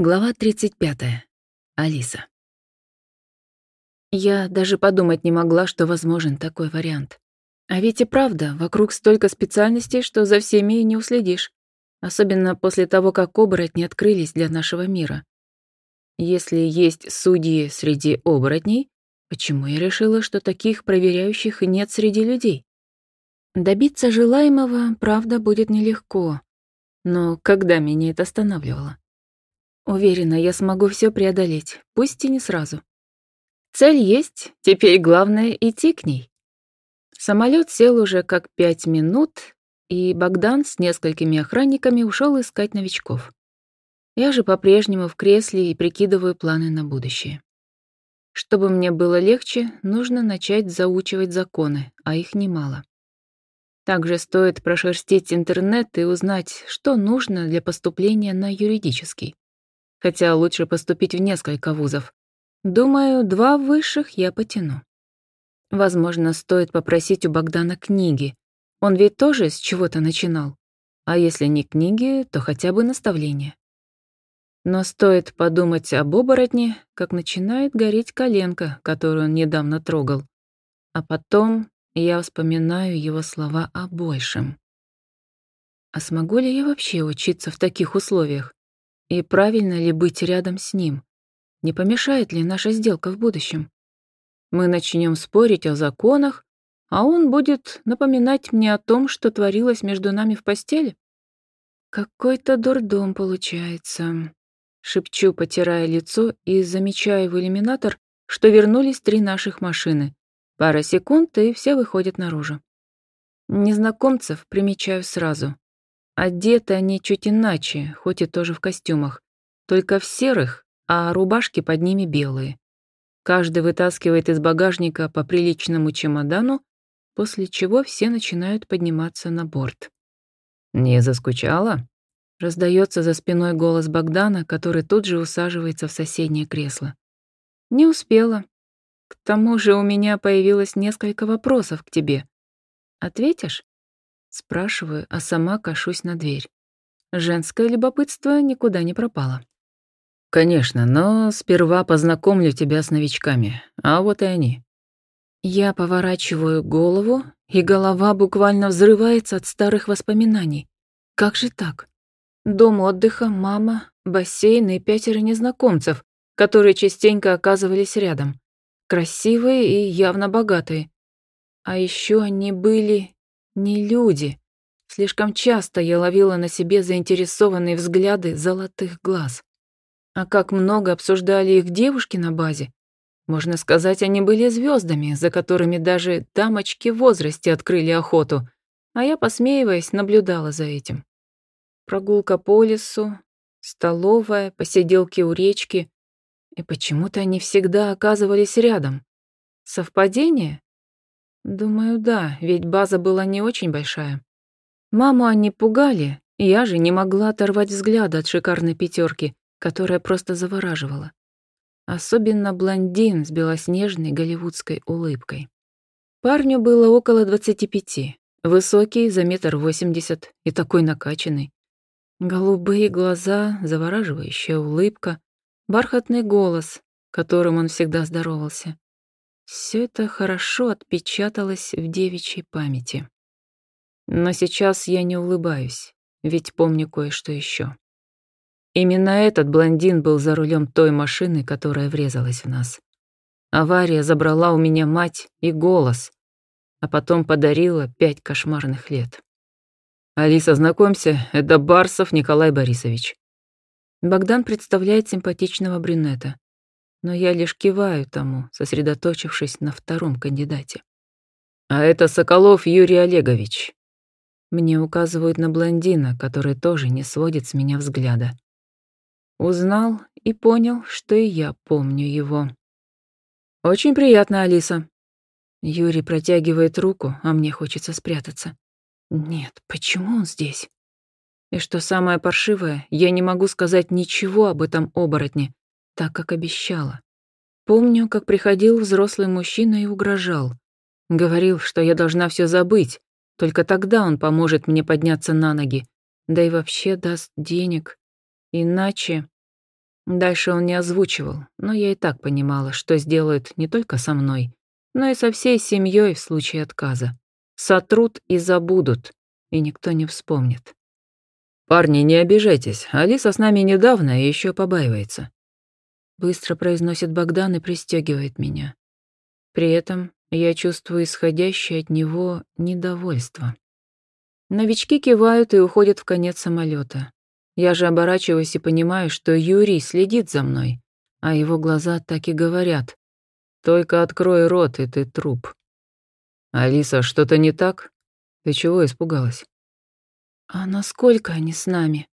Глава 35. Алиса. Я даже подумать не могла, что возможен такой вариант. А ведь и правда, вокруг столько специальностей, что за всеми и не уследишь. Особенно после того, как оборотни открылись для нашего мира. Если есть судьи среди оборотней, почему я решила, что таких проверяющих нет среди людей? Добиться желаемого, правда, будет нелегко. Но когда меня это останавливало? Уверена, я смогу все преодолеть, пусть и не сразу. Цель есть, теперь главное идти к ней. Самолет сел уже как пять минут, и Богдан с несколькими охранниками ушел искать новичков. Я же по-прежнему в кресле и прикидываю планы на будущее. Чтобы мне было легче, нужно начать заучивать законы, а их немало. Также стоит прошерстить интернет и узнать, что нужно для поступления на юридический хотя лучше поступить в несколько вузов. Думаю, два высших я потяну. Возможно, стоит попросить у Богдана книги. Он ведь тоже с чего-то начинал. А если не книги, то хотя бы наставления. Но стоит подумать об оборотне, как начинает гореть коленка, которую он недавно трогал. А потом я вспоминаю его слова о большем. А смогу ли я вообще учиться в таких условиях? И правильно ли быть рядом с ним? Не помешает ли наша сделка в будущем? Мы начнем спорить о законах, а он будет напоминать мне о том, что творилось между нами в постели? Какой-то дурдом получается. Шепчу, потирая лицо, и замечаю в иллюминатор, что вернулись три наших машины. Пара секунд, и все выходят наружу. Незнакомцев примечаю сразу. Одеты они чуть иначе, хоть и тоже в костюмах. Только в серых, а рубашки под ними белые. Каждый вытаскивает из багажника по приличному чемодану, после чего все начинают подниматься на борт. «Не заскучала?» Раздается за спиной голос Богдана, который тут же усаживается в соседнее кресло. «Не успела. К тому же у меня появилось несколько вопросов к тебе. Ответишь?» Спрашиваю, а сама кашусь на дверь. Женское любопытство никуда не пропало. «Конечно, но сперва познакомлю тебя с новичками, а вот и они». Я поворачиваю голову, и голова буквально взрывается от старых воспоминаний. Как же так? Дом отдыха, мама, бассейн и пятеро незнакомцев, которые частенько оказывались рядом. Красивые и явно богатые. А еще они были не люди. Слишком часто я ловила на себе заинтересованные взгляды золотых глаз. А как много обсуждали их девушки на базе. Можно сказать, они были звездами, за которыми даже дамочки в возрасте открыли охоту, а я, посмеиваясь, наблюдала за этим. Прогулка по лесу, столовая, посиделки у речки. И почему-то они всегда оказывались рядом. Совпадение? Думаю, да, ведь база была не очень большая. Маму они пугали, я же не могла оторвать взгляда от шикарной пятерки, которая просто завораживала. Особенно блондин с белоснежной голливудской улыбкой. Парню было около двадцати пяти, высокий, за метр восемьдесят и такой накачанный. Голубые глаза, завораживающая улыбка, бархатный голос, которым он всегда здоровался. Все это хорошо отпечаталось в девичьей памяти. Но сейчас я не улыбаюсь, ведь помню кое-что еще. Именно этот блондин был за рулем той машины, которая врезалась в нас. Авария забрала у меня мать и голос, а потом подарила пять кошмарных лет. «Алиса, знакомься, это Барсов Николай Борисович». Богдан представляет симпатичного брюнета но я лишь киваю тому, сосредоточившись на втором кандидате. «А это Соколов Юрий Олегович». Мне указывают на блондина, который тоже не сводит с меня взгляда. Узнал и понял, что и я помню его. «Очень приятно, Алиса». Юрий протягивает руку, а мне хочется спрятаться. Нет, почему он здесь? И что самое паршивое, я не могу сказать ничего об этом оборотне, так, как обещала. Помню, как приходил взрослый мужчина и угрожал. Говорил, что я должна все забыть, только тогда он поможет мне подняться на ноги, да и вообще даст денег. Иначе... Дальше он не озвучивал, но я и так понимала, что сделают не только со мной, но и со всей семьей в случае отказа. Сотрут и забудут, и никто не вспомнит. «Парни, не обижайтесь, Алиса с нами недавно и еще побаивается», быстро произносит Богдан и пристегивает меня. При этом я чувствую исходящее от него недовольство. Новички кивают и уходят в конец самолета. Я же оборачиваюсь и понимаю, что Юрий следит за мной, а его глаза так и говорят. «Только открой рот, и ты труп». «Алиса, что-то не так? Ты чего испугалась?» «А насколько они с нами?»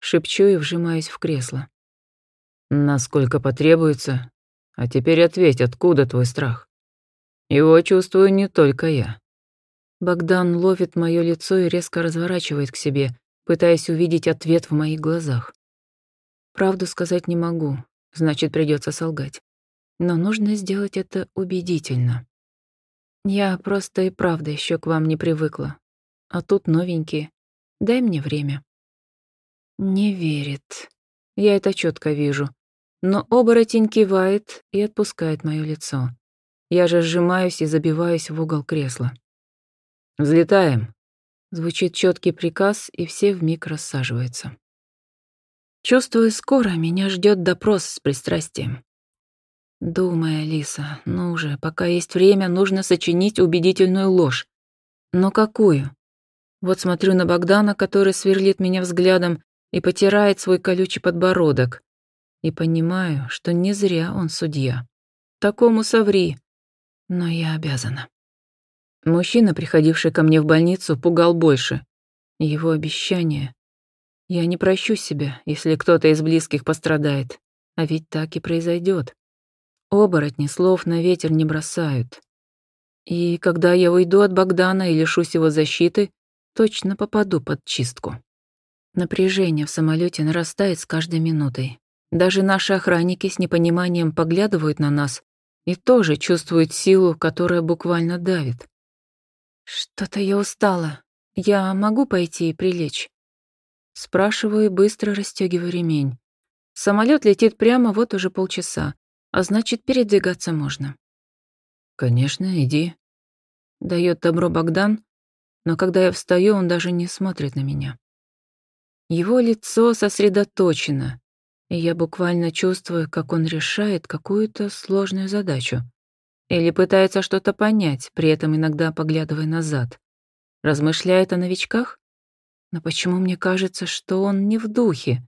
Шепчу и вжимаюсь в кресло. «Насколько потребуется. А теперь ответь, откуда твой страх?» «Его чувствую не только я». Богдан ловит мое лицо и резко разворачивает к себе, пытаясь увидеть ответ в моих глазах. Правду сказать не могу, значит, придется солгать. Но нужно сделать это убедительно. Я просто и правда еще к вам не привыкла. А тут новенькие. Дай мне время. Не верит. Я это четко вижу. Но оборотень кивает и отпускает мое лицо. Я же сжимаюсь и забиваюсь в угол кресла. «Взлетаем», Звучит четкий приказ, и все вмиг рассаживаются. Чувствую, скоро меня ждет допрос с пристрастием. Думай, Алиса, ну уже, пока есть время, нужно сочинить убедительную ложь. Но какую? Вот смотрю на Богдана, который сверлит меня взглядом и потирает свой колючий подбородок. И понимаю, что не зря он судья. Такому соври. Но я обязана. Мужчина, приходивший ко мне в больницу, пугал больше. Его обещание. Я не прощу себя, если кто-то из близких пострадает. А ведь так и произойдет. Оборотни слов на ветер не бросают. И когда я уйду от Богдана и лишусь его защиты, точно попаду под чистку. Напряжение в самолете нарастает с каждой минутой. Даже наши охранники с непониманием поглядывают на нас и тоже чувствуют силу, которая буквально давит. «Что-то я устала. Я могу пойти и прилечь?» Спрашиваю и быстро расстегиваю ремень. Самолет летит прямо вот уже полчаса, а значит, передвигаться можно. «Конечно, иди», — дает добро Богдан, но когда я встаю, он даже не смотрит на меня. Его лицо сосредоточено, я буквально чувствую, как он решает какую-то сложную задачу. Или пытается что-то понять, при этом иногда поглядывая назад. Размышляет о новичках? Но почему мне кажется, что он не в духе?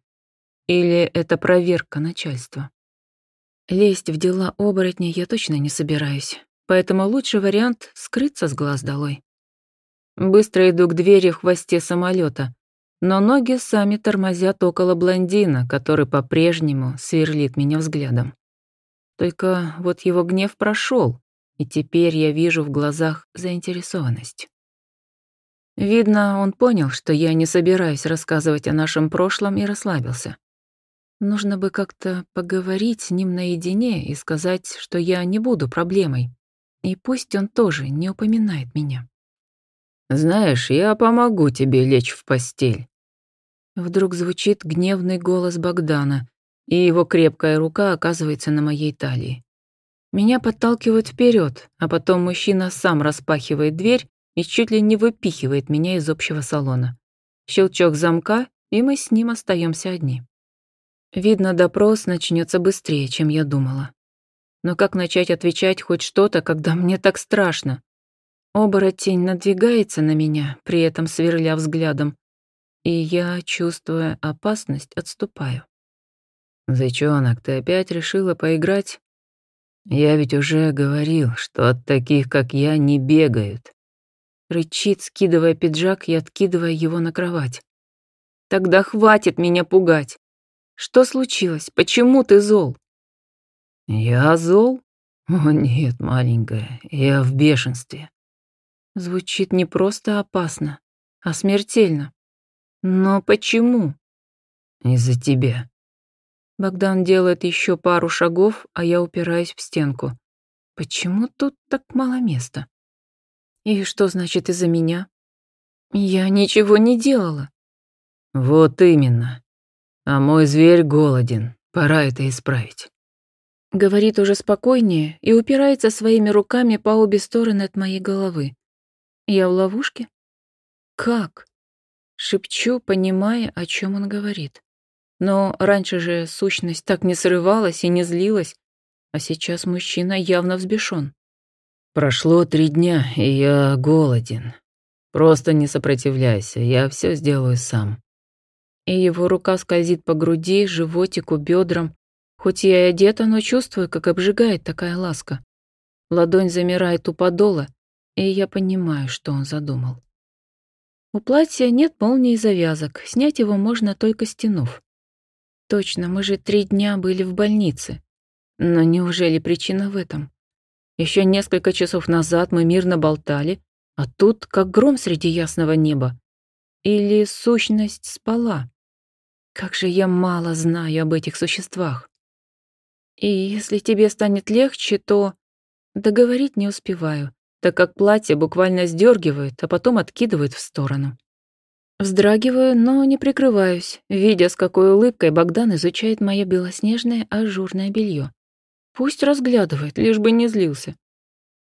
Или это проверка начальства? Лезть в дела оборотня я точно не собираюсь, поэтому лучший вариант — скрыться с глаз долой. Быстро иду к двери в хвосте самолета, но ноги сами тормозят около блондина, который по-прежнему сверлит меня взглядом. Только вот его гнев прошел, и теперь я вижу в глазах заинтересованность. Видно, он понял, что я не собираюсь рассказывать о нашем прошлом и расслабился. Нужно бы как-то поговорить с ним наедине и сказать, что я не буду проблемой. И пусть он тоже не упоминает меня. «Знаешь, я помогу тебе лечь в постель». Вдруг звучит гневный голос Богдана, и его крепкая рука оказывается на моей талии. Меня подталкивают вперед, а потом мужчина сам распахивает дверь и чуть ли не выпихивает меня из общего салона. Щелчок замка, и мы с ним остаемся одни. Видно, допрос начнется быстрее, чем я думала. Но как начать отвечать хоть что-то, когда мне так страшно? Оборотень надвигается на меня, при этом сверля взглядом, и я, чувствуя опасность, отступаю. «Зайчонок, ты опять решила поиграть? Я ведь уже говорил, что от таких, как я, не бегают». Рычит, скидывая пиджак и откидывая его на кровать. «Тогда хватит меня пугать. Что случилось? Почему ты зол?» «Я зол? О нет, маленькая, я в бешенстве». Звучит не просто опасно, а смертельно. Но почему? Из-за тебя. Богдан делает еще пару шагов, а я упираюсь в стенку. Почему тут так мало места? И что значит из-за меня? Я ничего не делала. Вот именно. А мой зверь голоден, Пора это исправить. Говорит уже спокойнее и упирается своими руками по обе стороны от моей головы. Я в ловушке? Как? Шепчу, понимая, о чем он говорит. Но раньше же сущность так не срывалась и не злилась, а сейчас мужчина явно взбешен. Прошло три дня, и я голоден. Просто не сопротивляйся, я все сделаю сам. И его рука скользит по груди, животику, бедрам. Хоть я и одета, но чувствую, как обжигает такая ласка. Ладонь замирает у подола, и я понимаю, что он задумал. У платья нет молнии и завязок, снять его можно только стянув. Точно, мы же три дня были в больнице. Но неужели причина в этом? Еще несколько часов назад мы мирно болтали, а тут как гром среди ясного неба. Или сущность спала? Как же я мало знаю об этих существах. И если тебе станет легче, то... Договорить не успеваю так как платье буквально сдергивают, а потом откидывают в сторону. Вздрагиваю, но не прикрываюсь, видя, с какой улыбкой Богдан изучает мое белоснежное ажурное белье. Пусть разглядывает, лишь бы не злился.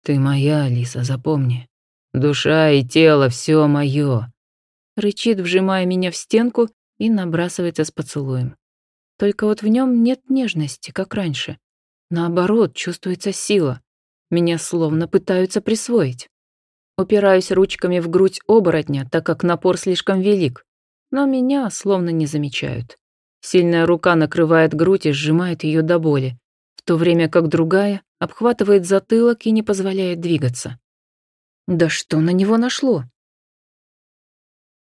«Ты моя, Алиса, запомни. Душа и тело — все мое. Рычит, вжимая меня в стенку и набрасывается с поцелуем. Только вот в нем нет нежности, как раньше. Наоборот, чувствуется сила. Меня словно пытаются присвоить. Упираюсь ручками в грудь оборотня, так как напор слишком велик. Но меня словно не замечают. Сильная рука накрывает грудь и сжимает ее до боли, в то время как другая обхватывает затылок и не позволяет двигаться. Да что на него нашло?